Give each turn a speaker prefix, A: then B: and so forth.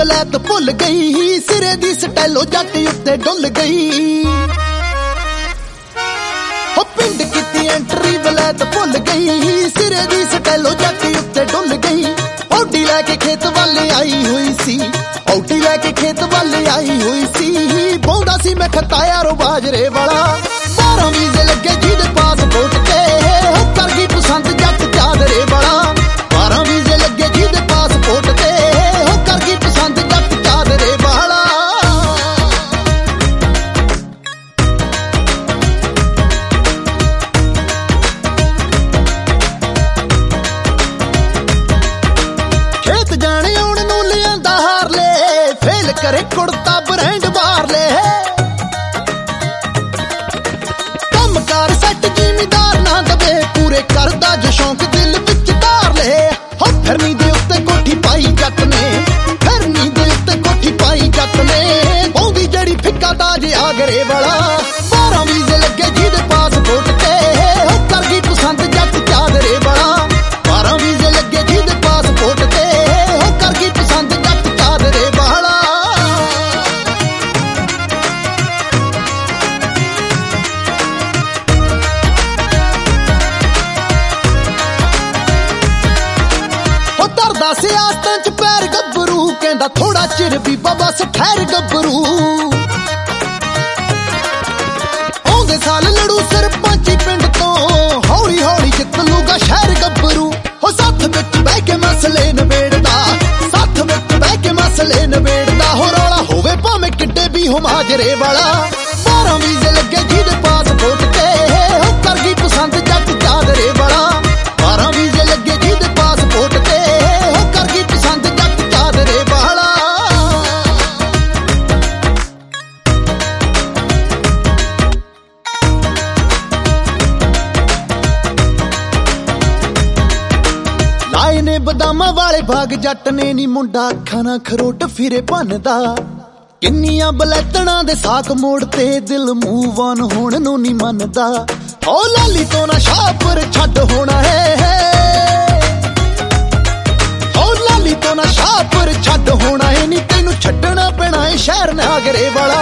A: ਵਲੈਤ ਭੁੱਲ ਗਈ, ਸਿਰੇ ਦੀ ਸਟੈਲੋ ਜੱਟ ਉੱਤੇ ਡੁੱਲ ਗਈ। ਹੋ ਪਿੰਡ ਕੀਤੀ ਐਂਟਰੀ ਵਲੈਤ ਭੁੱਲ ਗਈ, ਸਿਰੇ ਦੀ ਸਟੈਲੋ ਜੱਟ ਉੱਤੇ ਡੁੱਲ ਗਈ। ਔਡੀ ਲੈ ਕੇ ਖੇਤ ਵੱਲ ਆਈ ਹੋਈ ਸੀ ਔਡੀ ਲੈ ਕੇ ਖੇਤ ਵੱਲ ਆਈ ਹੋਈ ਸੀ। ਬੋਲਦਾ ਸੀ ਮੈਂ ਖਤਾਇਆ ਰੋ ਬਾਜਰੇ ਵਾਲਾ। ਕਰੇ ਕੁੜਤਾ ਬ੍ਰਾਂਡ ਬਾਹਰ ਲੈ। ਹੋ ਚ ਪੈਰ ਗੱਭਰੂ, ਕਹਿੰਦਾ ਥੋੜਾ ਚਿਰ ਵੀ ਬਾਬਾ ਠਹਿਰ ਗੱਭਰੂ। ਆਉਂਦੇ ਸਾਲ ਲੜੂ ਸਰਪੰਚੀ ਪਿੰਡ ਤੋਂ ਹੌਲੀ ਹੌਲੀ ਜਿੱਤ ਲੂਗਾ ਸ਼ਹਿਰ ਗੱਭਰੂ। ਹੋ ਸੱਥ ਵਿੱਚ ਬਹਿ ਕੇ ਮਸਲੇ ਨਵੇੜਦਾ ਸੱਥ ਵਿੱਚ ਬਹਿ ਕੇ ਮਸਲੇ ਨਵੇੜਦਾ ਹੋ ਰੌਲਾ ਹੋਵੇ ਭਾਵੇਂ ਕਿੱਡੇ ਵੀ ਹੋ ਮਾਜਰੇ ਵਾਲਾ 12 ਵੀਜ਼ੇ ਲੱਗੇ ਜਿਹਦੇ ਪਾਸਪੋਰਟ ਨੇ ਬਦਾਮਾਂ ਵਾਲੇ ਬਾਗ ਜੱਟ ਨੇ ਨੀ ਮੁੰਡਾ ਅੱਖਾਂ ਨਾਲ ਖਰੋਟ ਫਿਰੇ ਭੰਨਦਾ। ਕਿੰਨੀਆਂ ਬਲੈਤਣਾ ਦੇ ਸਾਕ ਮੋੜ ਤੇ ਦਿਲ ਮੂਵ ਆਨ ਹੋਣ ਨੂੰ ਨੀ ਮੰਨਦਾ। ਓ ਲਾਲੀ ਤੋਂ ਨਾ ਸ਼ਾਹਪੁਰ ਛੱਡ ਹੋਣਾ ਹੈ ਓ ਲਾਲੀ ਤੋਂ ਨਾ ਸ਼ਾਹਪੁਰ ਛੱਡ ਹੋਣਾ ਹੈ ਨੀ ਤੈਨੂੰ ਛੱਡਣਾ ਪੈਣਾ ਏ, ਸ਼ਹਿਰ ਨਾਗਰੇ ਵਾਲਾ।